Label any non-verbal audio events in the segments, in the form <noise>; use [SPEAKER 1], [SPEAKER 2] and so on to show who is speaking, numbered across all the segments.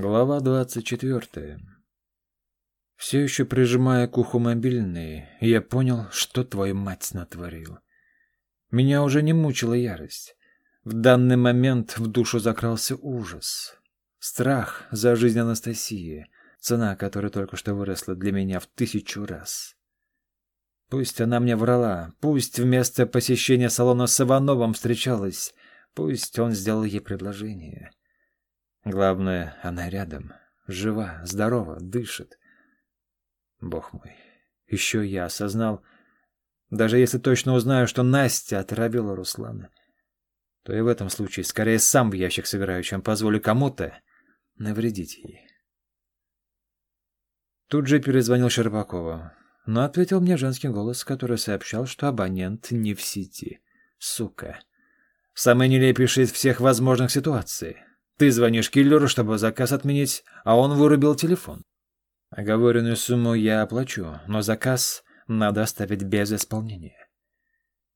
[SPEAKER 1] Глава двадцать четвертая. Все еще прижимая к уху мобильный, я понял, что твою мать натворил. Меня уже не мучила ярость. В данный момент в душу закрался ужас. Страх за жизнь Анастасии, цена которой только что выросла для меня в тысячу раз. Пусть она мне врала, пусть вместо посещения салона с Ивановым встречалась, пусть он сделал ей предложение. Главное, она рядом, жива, здорова, дышит. Бог мой, еще я осознал, даже если точно узнаю, что Настя отравила Руслана, то и в этом случае скорее сам в ящик сыграю, чем позволю кому-то навредить ей. Тут же перезвонил Щербакова, но ответил мне женский голос, который сообщал, что абонент не в сети. Сука. Самое нелепейшее из всех возможных ситуаций. Ты звонишь киллеру, чтобы заказ отменить, а он вырубил телефон. Оговоренную сумму я оплачу, но заказ надо оставить без исполнения.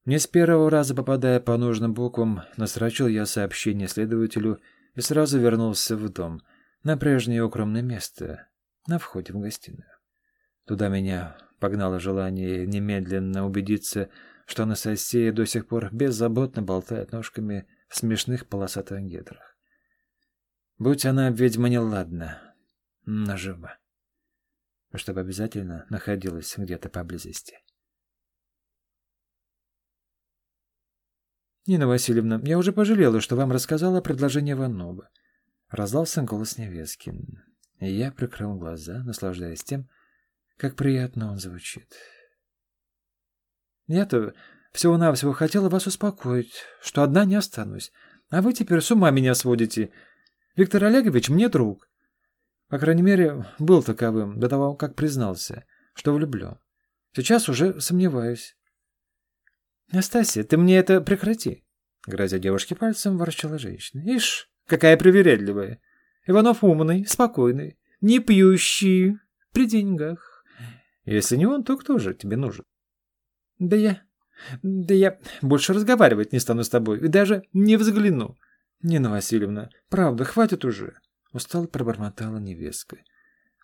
[SPEAKER 1] Не с первого раза попадая по нужным буквам, насрочил я сообщение следователю и сразу вернулся в дом, на прежнее укромное место, на входе в гостиную. Туда меня погнало желание немедленно убедиться, что Анастасия до сих пор беззаботно болтает ножками в смешных полосатых гетрах. Будь она ведьма неладна, но жива. Чтобы обязательно находилась где-то поблизости. «Нина Васильевна, я уже пожалела, что вам рассказала о предложении Ванова». Раздался голос невестки. И я прикрыл глаза, наслаждаясь тем, как приятно он звучит. Я-то всего-навсего хотела вас успокоить, что одна не останусь, а вы теперь с ума меня сводите, Виктор Олегович мне друг. По крайней мере, был таковым до того, как признался, что влюблен. Сейчас уже сомневаюсь. Настасья, ты мне это прекрати. Грозя девушке пальцем, ворчала женщина. Ишь, какая привередливая. Иванов умный, спокойный, не пьющий, при деньгах. Если не он, то кто же тебе нужен? Да я... Да я больше разговаривать не стану с тобой и даже не взгляну. «Нина Васильевна, правда, хватит уже!» Устало пробормотала невестка.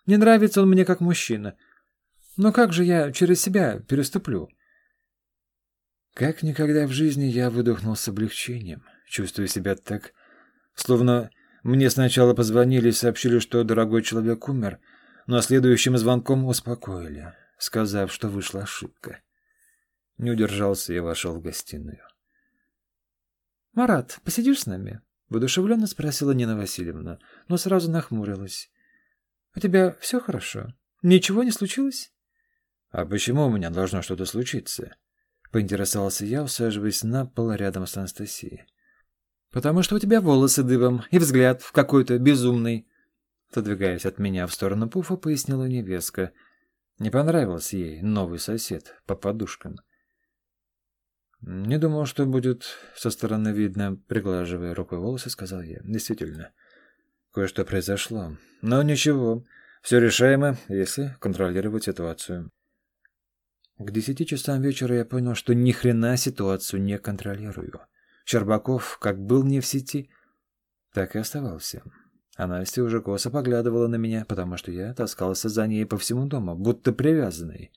[SPEAKER 1] «Не нравится он мне как мужчина. Но как же я через себя переступлю?» Как никогда в жизни я выдохнул с облегчением, чувствуя себя так, словно мне сначала позвонили и сообщили, что дорогой человек умер, но следующим звонком успокоили, сказав, что вышла ошибка. Не удержался и вошел в гостиную. «Марат, посидишь с нами?» Воодушевленно спросила Нина Васильевна, но сразу нахмурилась. — У тебя все хорошо? Ничего не случилось? — А почему у меня должно что-то случиться? — поинтересовался я, усаживаясь на пол рядом с Анастасией. — Потому что у тебя волосы дыбом и взгляд в какой-то безумный. Отодвигаясь от меня в сторону пуфа, пояснила невестка. Не понравился ей новый сосед по подушкам. — «Не думал, что будет со стороны видно», — приглаживая рукой волосы, сказал я. «Действительно, кое-что произошло. Но ничего, все решаемо, если контролировать ситуацию». К десяти часам вечера я понял, что ни хрена ситуацию не контролирую. Щербаков как был не в сети, так и оставался. А Настя уже косо поглядывала на меня, потому что я таскался за ней по всему дому, будто привязанный.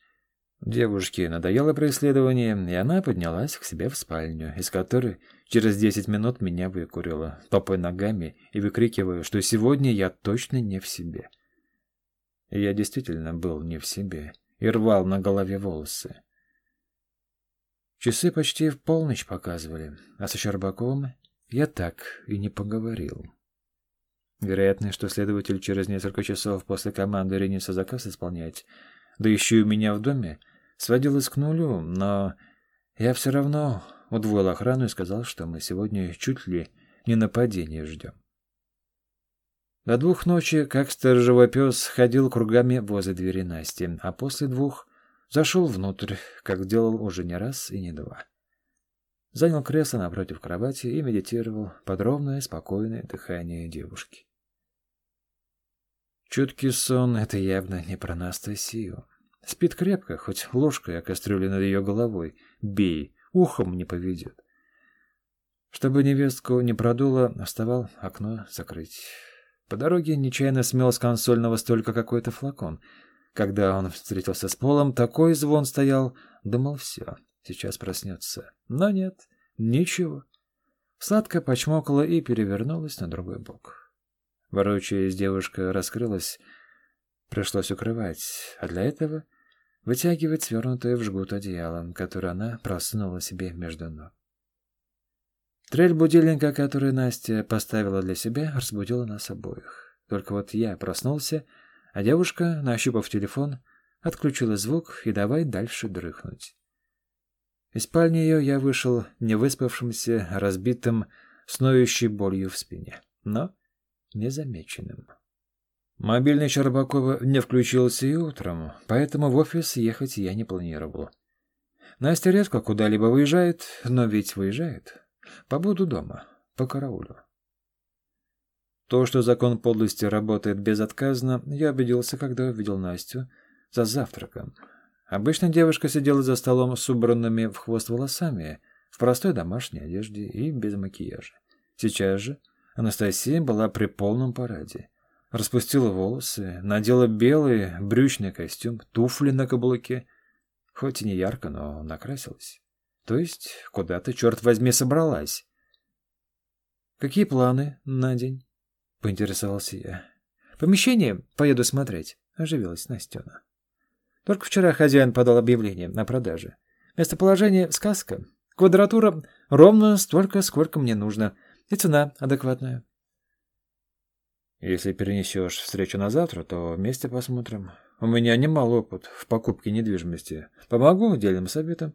[SPEAKER 1] Девушке надоело преследование, и она поднялась к себе в спальню, из которой через десять минут меня выкурила, топая ногами и выкрикивая, что сегодня я точно не в себе. Я действительно был не в себе и рвал на голове волосы. Часы почти в полночь показывали, а со Щербаковым я так и не поговорил. Вероятно, что следователь через несколько часов после команды ринется заказ исполнять, да еще и у меня в доме — сводилось к нулю, но я все равно удвоил охрану и сказал, что мы сегодня чуть ли не нападение ждем. До двух ночи, как сторожевой пес, ходил кругами возле двери Насти, а после двух зашел внутрь, как делал уже не раз и не два. Занял кресло напротив кровати и медитировал под ровное, спокойное дыхание девушки. Чуткий сон — это явно не про Настасию. Спит крепко, хоть ложкой о кастрюле над ее головой. Бей, ухом не поведет. Чтобы невестку не продуло, оставал окно закрыть. По дороге нечаянно смел с консольного столько какой-то флакон. Когда он встретился с полом, такой звон стоял, думал, все, сейчас проснется. Но нет, ничего. Сладко почмокала и перевернулась на другой бок. Ворочаясь, девушка раскрылась, пришлось укрывать, а для этого вытягивать свернутое в жгут одеяло, которое она просунула себе между ног. Трель будильника, который Настя поставила для себя, разбудила нас обоих. Только вот я проснулся, а девушка, нащупав телефон, отключила звук и давай дальше дрыхнуть. Из спальни ее я вышел невыспавшимся, разбитым, с ноющей болью в спине, но незамеченным. Мобильный Щербакова не включился и утром, поэтому в офис ехать я не планировал. Настя редко куда-либо выезжает, но ведь выезжает. Побуду дома, по караулю. То, что закон подлости работает безотказно, я убедился, когда увидел Настю за завтраком. Обычно девушка сидела за столом с убранными в хвост волосами, в простой домашней одежде и без макияжа. Сейчас же Анастасия была при полном параде. Распустила волосы, надела белый брючный костюм, туфли на каблуке. Хоть и не ярко, но накрасилась. То есть куда-то, черт возьми, собралась. «Какие планы на день?» — поинтересовался я. «Помещение поеду смотреть», — оживилась Настена. «Только вчера хозяин подал объявление на продаже. Местоположение — сказка. Квадратура ровно столько, сколько мне нужно. И цена адекватная». «Если перенесешь встречу на завтра, то вместе посмотрим. У меня немало опыт в покупке недвижимости. Помогу делим советом».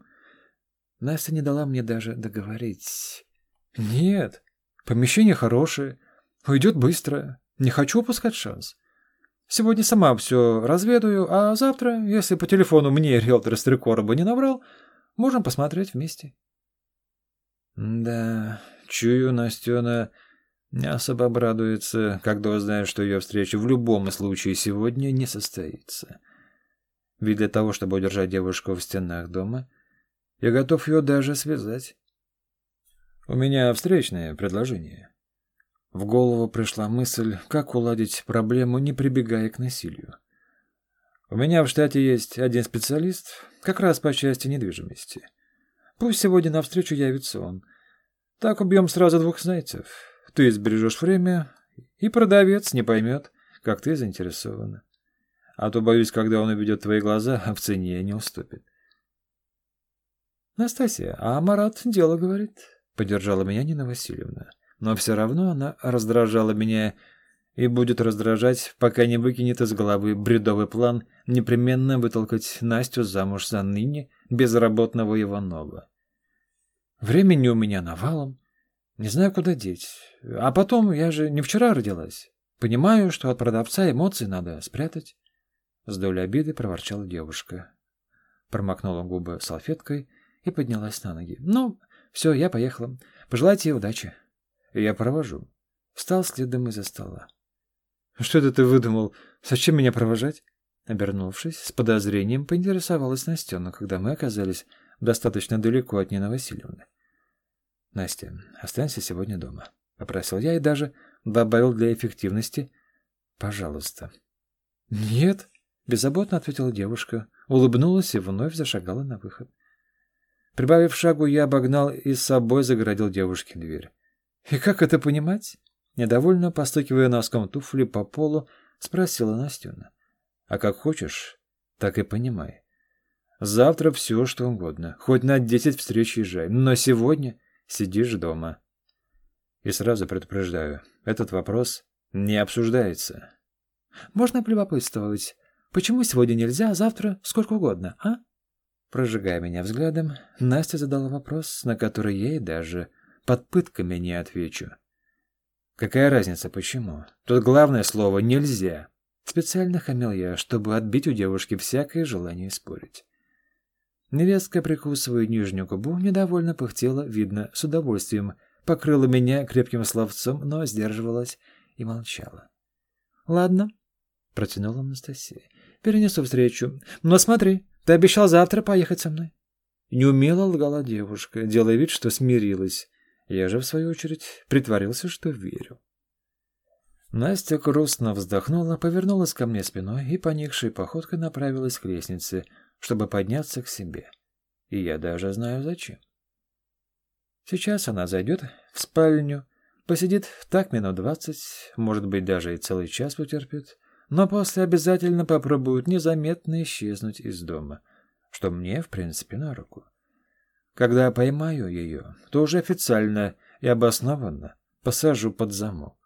[SPEAKER 1] Настя не дала мне даже договорить. «Нет, помещение хорошее, уйдет быстро. Не хочу упускать шанс. Сегодня сама все разведаю, а завтра, если по телефону мне риэлтор из Трикороба не набрал, можем посмотреть вместе». Да, чую, Настена особо обрадуется, когда узнает, что ее встреча в любом случае сегодня не состоится. Ведь для того, чтобы удержать девушку в стенах дома, я готов ее даже связать. У меня встречное предложение. В голову пришла мысль, как уладить проблему, не прибегая к насилию. У меня в штате есть один специалист, как раз по части недвижимости. Пусть сегодня навстречу явится он. Так убьем сразу двух зайцев. Ты сбережешь время, и продавец не поймет, как ты заинтересована. А то, боюсь, когда он увидит твои глаза, <laughs> в цене не уступит. «Настасья, а Марат дело говорит», — поддержала меня Нина Васильевна. Но все равно она раздражала меня и будет раздражать, пока не выкинет из головы бредовый план непременно вытолкать Настю замуж за ныне безработного Иванова. Времени у меня навалом, не знаю, куда деть. А потом, я же не вчера родилась. Понимаю, что от продавца эмоции надо спрятать. С долей обиды проворчала девушка. Промокнула губы салфеткой и поднялась на ноги. «Ну, все, я поехала. Пожелайте ей удачи». «Я провожу». Встал следом из-за стола. «Что это ты выдумал? Зачем меня провожать?» Обернувшись, с подозрением поинтересовалась Настена, когда мы оказались достаточно далеко от Нины Васильевны. «Настя, останься сегодня дома», — попросил я и даже добавил для эффективности «пожалуйста». «Нет», — беззаботно ответила девушка, улыбнулась и вновь зашагала на выход. Прибавив шагу, я обогнал и с собой загородил девушке дверь. «И как это понимать?» Недовольно, постукивая носком туфли по полу, спросила Настюна. «А как хочешь, так и понимай. Завтра все, что угодно. Хоть на десять встреч езжай. Но сегодня сидишь дома». И сразу предупреждаю, этот вопрос не обсуждается. «Можно полюбопытствовать, почему сегодня нельзя, а завтра сколько угодно, а?» Прожигая меня взглядом, Настя задала вопрос, на который я ей даже под пытками не отвечу. Какая разница, почему? Тут главное слово «нельзя». Специально хамил я, чтобы отбить у девушки всякое желание спорить. Невестка, прикусывая нижнюю губу, недовольно пыхтела, видно, с удовольствием, покрыла меня крепким словцом, но сдерживалась и молчала. «Ладно», — протянула Анастасия, — «перенесу встречу. Но смотри, ты обещал завтра поехать со мной. Неумело лгала девушка, делая вид, что смирилась. Я же, в свою очередь, притворился, что верю. Настя грустно вздохнула, повернулась ко мне спиной и поникшей походкой направилась к лестнице, чтобы подняться к себе. И я даже знаю зачем. Сейчас она зайдет в спальню, посидит так минут двадцать, может быть, даже и целый час потерпит, но после обязательно попробует незаметно исчезнуть из дома, что мне, в принципе, на руку. Когда поймаю ее, то уже официально и обоснованно посажу под замок.